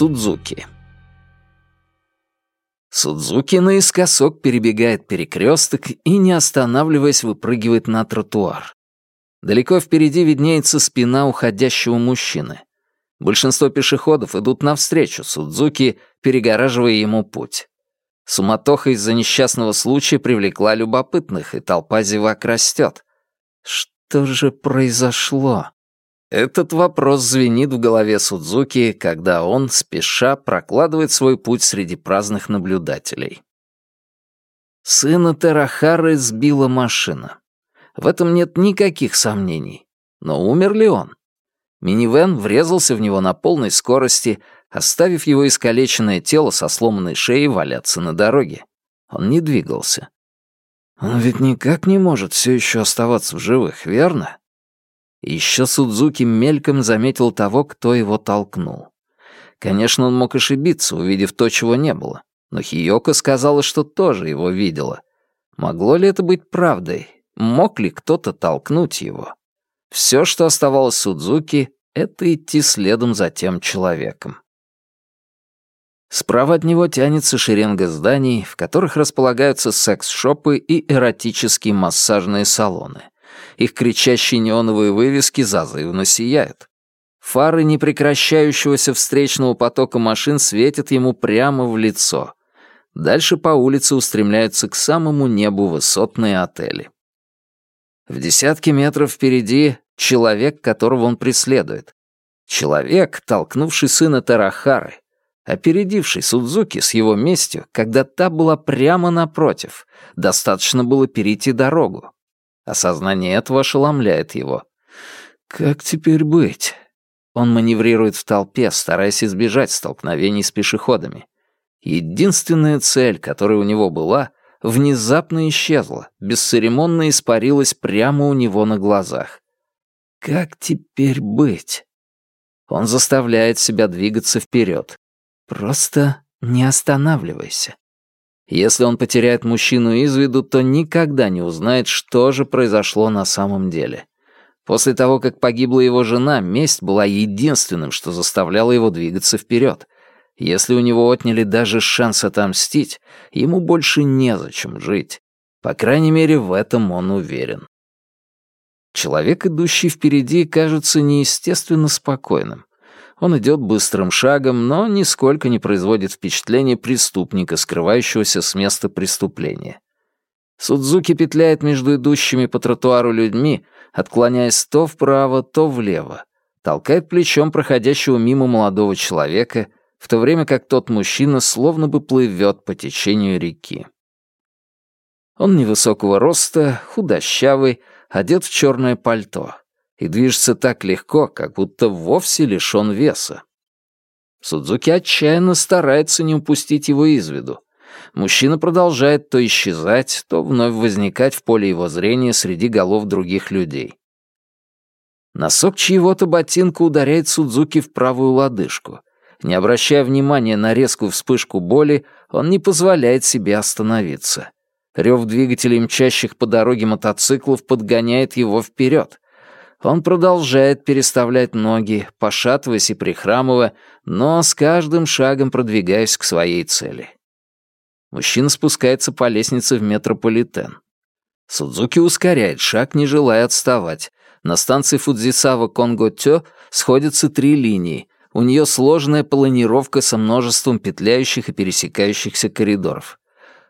Судзуки. Судзуки наискосок перебегает перекресток и, не останавливаясь, выпрыгивает на тротуар. Далеко впереди виднеется спина уходящего мужчины. Большинство пешеходов идут навстречу Судзуки, перегораживая ему путь. Суматоха из-за несчастного случая привлекла любопытных, и толпа зевак растет. Что же произошло? Этот вопрос звенит в голове Судзуки, когда он, спеша, прокладывает свой путь среди праздных наблюдателей. Сына Терахары сбила машина. В этом нет никаких сомнений. Но умер ли он? Минивэн врезался в него на полной скорости, оставив его искалеченное тело со сломанной шеей валяться на дороге. Он не двигался. Он ведь никак не может все еще оставаться в живых, верно? Еще Судзуки мельком заметил того, кто его толкнул. Конечно, он мог ошибиться, увидев то, чего не было. Но Хиёко сказала, что тоже его видела. Могло ли это быть правдой? Мог ли кто-то толкнуть его? Все, что оставалось Судзуки, это идти следом за тем человеком. Справа от него тянется шеренга зданий, в которых располагаются секс-шопы и эротические массажные салоны. Их кричащие неоновые вывески зазывно сияют. Фары непрекращающегося встречного потока машин светят ему прямо в лицо. Дальше по улице устремляются к самому небу высотные отели. В десятке метров впереди человек, которого он преследует. Человек, толкнувший сына Тарахары, опередивший Судзуки с его местью, когда та была прямо напротив. Достаточно было перейти дорогу. Осознание этого ошеломляет его. Как теперь быть? Он маневрирует в толпе, стараясь избежать столкновений с пешеходами. Единственная цель, которая у него была, внезапно исчезла, бесцеремонно испарилась прямо у него на глазах. Как теперь быть? Он заставляет себя двигаться вперед. Просто не останавливайся. Если он потеряет мужчину из виду, то никогда не узнает, что же произошло на самом деле. После того, как погибла его жена, месть была единственным, что заставляло его двигаться вперед. Если у него отняли даже шанс отомстить, ему больше незачем жить. По крайней мере, в этом он уверен. Человек, идущий впереди, кажется неестественно спокойным. Он идет быстрым шагом, но нисколько не производит впечатления преступника, скрывающегося с места преступления. Судзуки петляет между идущими по тротуару людьми, отклоняясь то вправо, то влево, толкает плечом проходящего мимо молодого человека, в то время как тот мужчина словно бы плывет по течению реки. Он невысокого роста, худощавый, одет в черное пальто и движется так легко, как будто вовсе лишён веса. Судзуки отчаянно старается не упустить его из виду. Мужчина продолжает то исчезать, то вновь возникать в поле его зрения среди голов других людей. Носок чьего-то ботинка ударяет Судзуки в правую лодыжку. Не обращая внимания на резкую вспышку боли, он не позволяет себе остановиться. Рев двигателей мчащих по дороге мотоциклов подгоняет его вперед. Он продолжает переставлять ноги, пошатываясь и прихрамывая, но с каждым шагом продвигаясь к своей цели. Мужчина спускается по лестнице в метрополитен. Судзуки ускоряет шаг, не желая отставать. На станции Фудзисава Конготё сходятся три линии. У нее сложная планировка со множеством петляющих и пересекающихся коридоров.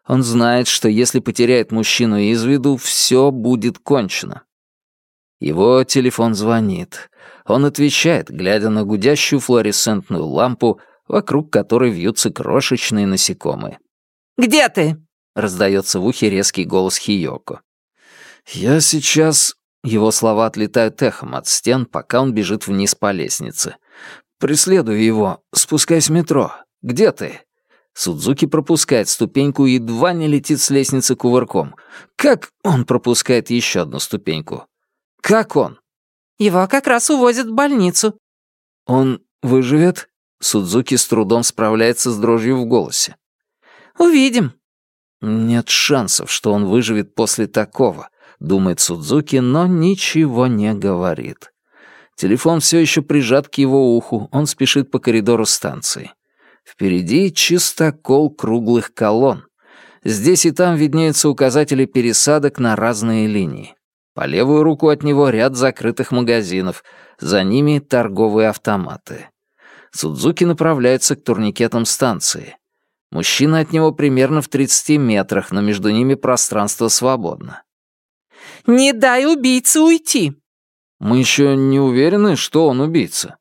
Он знает, что если потеряет мужчину из виду, все будет кончено. Его телефон звонит. Он отвечает, глядя на гудящую флуоресцентную лампу, вокруг которой вьются крошечные насекомые. «Где ты?» — раздается в ухе резкий голос Хиёко. «Я сейчас...» Его слова отлетают эхом от стен, пока он бежит вниз по лестнице. «Преследую его. Спускайся в метро. Где ты?» Судзуки пропускает ступеньку и едва не летит с лестницы кувырком. Как он пропускает еще одну ступеньку? Как он?» «Его как раз увозят в больницу». «Он выживет?» Судзуки с трудом справляется с дрожью в голосе. «Увидим». «Нет шансов, что он выживет после такого», — думает Судзуки, но ничего не говорит. Телефон все еще прижат к его уху, он спешит по коридору станции. Впереди чистокол круглых колонн. Здесь и там виднеются указатели пересадок на разные линии. По левую руку от него ряд закрытых магазинов, за ними торговые автоматы. Судзуки направляется к турникетам станции. Мужчина от него примерно в 30 метрах, но между ними пространство свободно. «Не дай убийце уйти!» «Мы еще не уверены, что он убийца».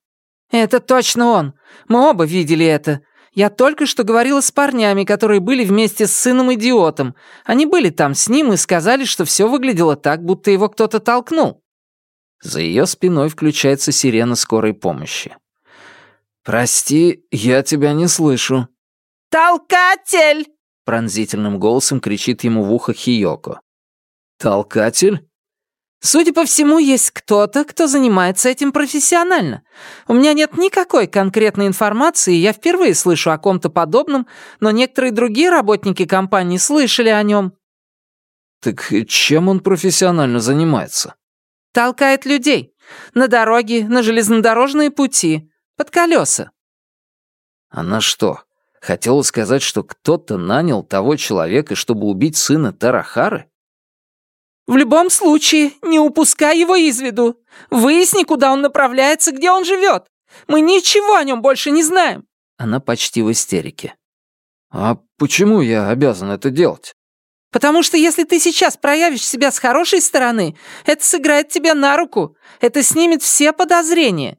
«Это точно он. Мы оба видели это. Я только что говорила с парнями, которые были вместе с сыном-идиотом. Они были там с ним и сказали, что все выглядело так, будто его кто-то толкнул». За ее спиной включается сирена скорой помощи. «Прости, я тебя не слышу». «Толкатель!» — пронзительным голосом кричит ему в ухо Хиёко. «Толкатель?» Судя по всему, есть кто-то, кто занимается этим профессионально. У меня нет никакой конкретной информации, я впервые слышу о ком-то подобном, но некоторые другие работники компании слышали о нем. Так чем он профессионально занимается? Толкает людей. На дороге, на железнодорожные пути, под колеса. Она что, хотела сказать, что кто-то нанял того человека, чтобы убить сына Тарахары? В любом случае, не упускай его из виду. Выясни, куда он направляется, где он живет. Мы ничего о нем больше не знаем». Она почти в истерике. «А почему я обязан это делать?» «Потому что если ты сейчас проявишь себя с хорошей стороны, это сыграет тебе на руку. Это снимет все подозрения».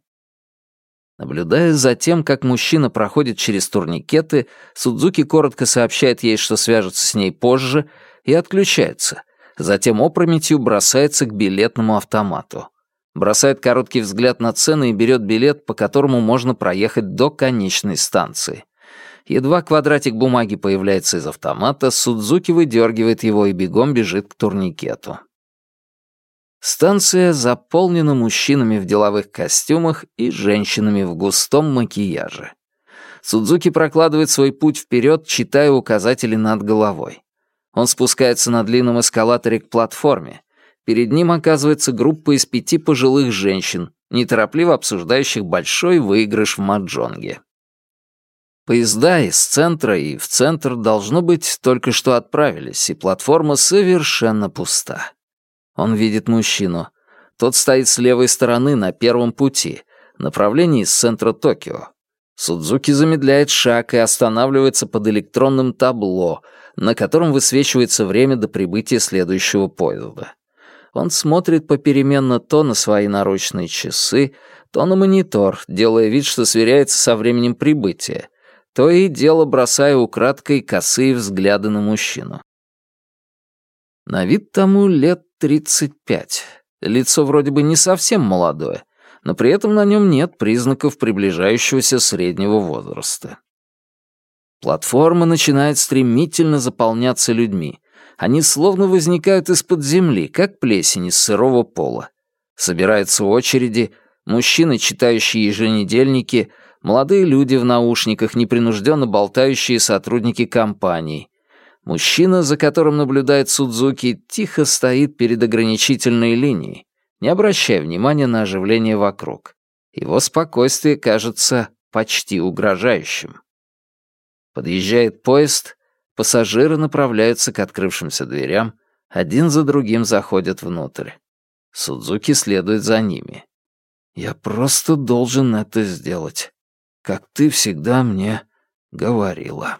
Наблюдая за тем, как мужчина проходит через турникеты, Судзуки коротко сообщает ей, что свяжется с ней позже, и отключается — Затем опрометью бросается к билетному автомату. Бросает короткий взгляд на цены и берет билет, по которому можно проехать до конечной станции. Едва квадратик бумаги появляется из автомата, Судзуки выдергивает его и бегом бежит к турникету. Станция заполнена мужчинами в деловых костюмах и женщинами в густом макияже. Судзуки прокладывает свой путь вперед, читая указатели над головой. Он спускается на длинном эскалаторе к платформе. Перед ним оказывается группа из пяти пожилых женщин, неторопливо обсуждающих большой выигрыш в маджонге. Поезда из центра и в центр, должно быть, только что отправились, и платформа совершенно пуста. Он видит мужчину. Тот стоит с левой стороны на первом пути, направлении из центра Токио. Судзуки замедляет шаг и останавливается под электронным табло, на котором высвечивается время до прибытия следующего поезда. Он смотрит попеременно то на свои наручные часы, то на монитор, делая вид, что сверяется со временем прибытия, то и дело бросая украдкой косые взгляды на мужчину. На вид тому лет 35. Лицо вроде бы не совсем молодое, но при этом на нем нет признаков приближающегося среднего возраста. Платформа начинает стремительно заполняться людьми. Они словно возникают из-под земли, как плесень из сырого пола. Собираются очереди, мужчины, читающие еженедельники, молодые люди в наушниках, непринужденно болтающие сотрудники компаний. Мужчина, за которым наблюдает Судзуки, тихо стоит перед ограничительной линией, не обращая внимания на оживление вокруг. Его спокойствие кажется почти угрожающим. Подъезжает поезд, пассажиры направляются к открывшимся дверям, один за другим заходят внутрь. Судзуки следует за ними. «Я просто должен это сделать, как ты всегда мне говорила».